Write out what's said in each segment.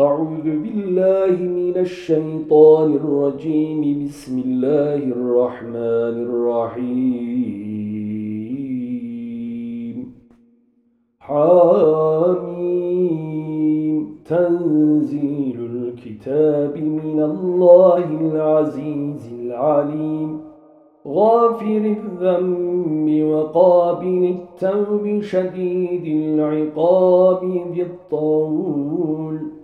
أعوذ بالله من الشيطان الرجيم. بسم الله الرحمن الرحيم. حامين تنزيل الكتاب من الله العزيز العليم. غافر الذنب وقابل التوب شديد العقاب ذي الطول.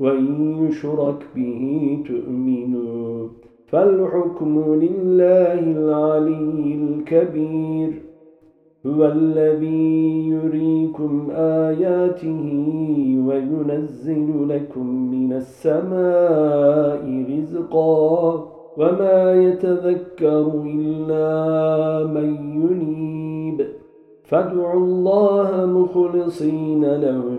وإن يشرك به تؤمنوا فالحكم لله العلي الكبير. هو الذي يريكم آياته وينزل لكم من السماء رزقا وما يتذكر إلا من ينيب. فادعوا الله مخلصين له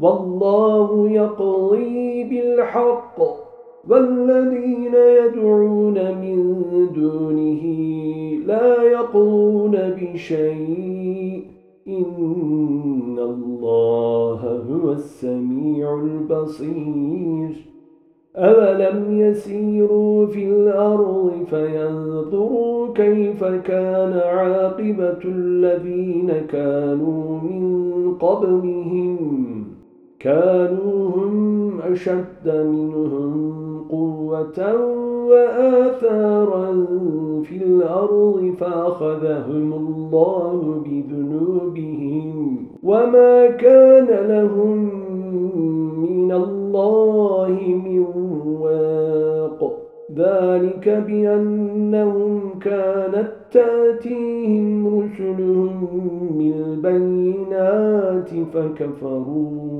والله يقضي بالحق والذين يدعون من دونه لا يقضون بشيء. إن الله هو السميع البصير. أولم يسيروا في الأرض فينظروا كيف كان عاقبة الذين كانوا من قبلهم كانوا هم أشد منهم قوة وآثارا في الأرض فأخذهم الله بذنوبهم وما كان لهم من الله من واق. ذلك بأنهم كانت تأتيهم رسلهم بالبينات فكفروا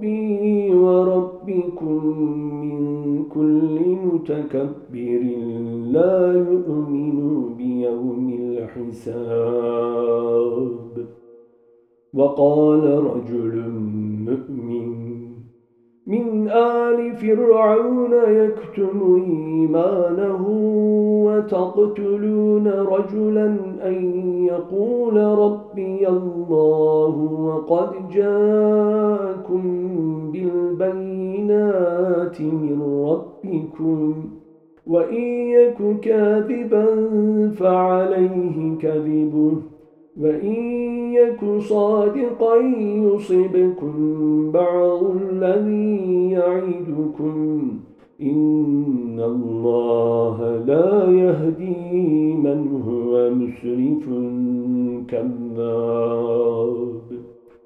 بربي وربكم من كل متكبر لا يؤمن بيوم الحساب. وقال رجل مؤمن من آل فرعون يكتم إيمانه وتقتلون رجلا أن يقول ربي الله وقد جاءكم بالبينات من ربكم وإن يك كاذبا فعليه كذبه وإن يك صادقا يصبكم بعض الذي يعدكم. إن الله لا يهدي من هو مسرف كذاب.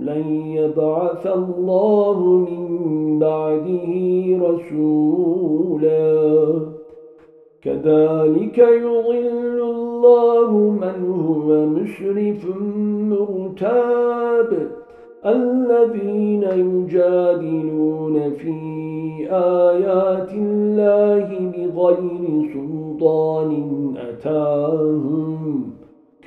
لن يبعث الله من بعده رسولا. كذلك يضل الله من هو مشرف مرتاب. الذين يجادلون في آيات الله بغير سلطان أتاهم.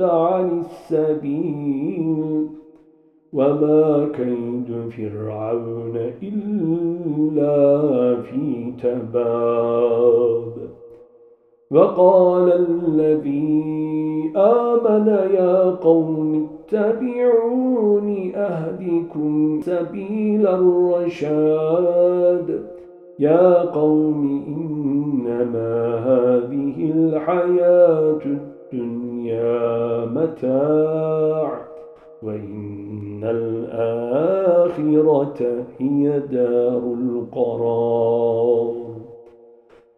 عن السبيل وما كيد فرعون إلا في تباب. وقال الذي آمن يا قوم اتبعوني أهدكم سبيل الرشاد. يا قوم إنما هذه الحياة الدنيا متاع وإن الآخرة هي دار القرار.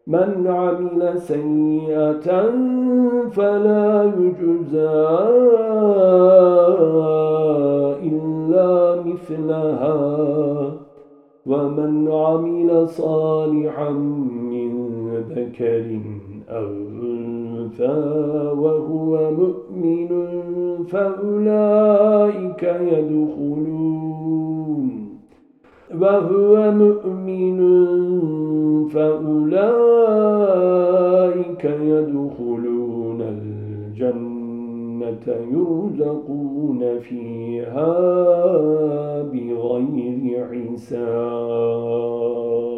من عمل سيئة فلا يجزى إلا مثلها. ومن عمل صالحا من ذكر أو أنثى وهو مؤمن فأولئك يدخلون وهو مؤمن فأولئك يدخلون الجنة يرزقون فيها بغير حساب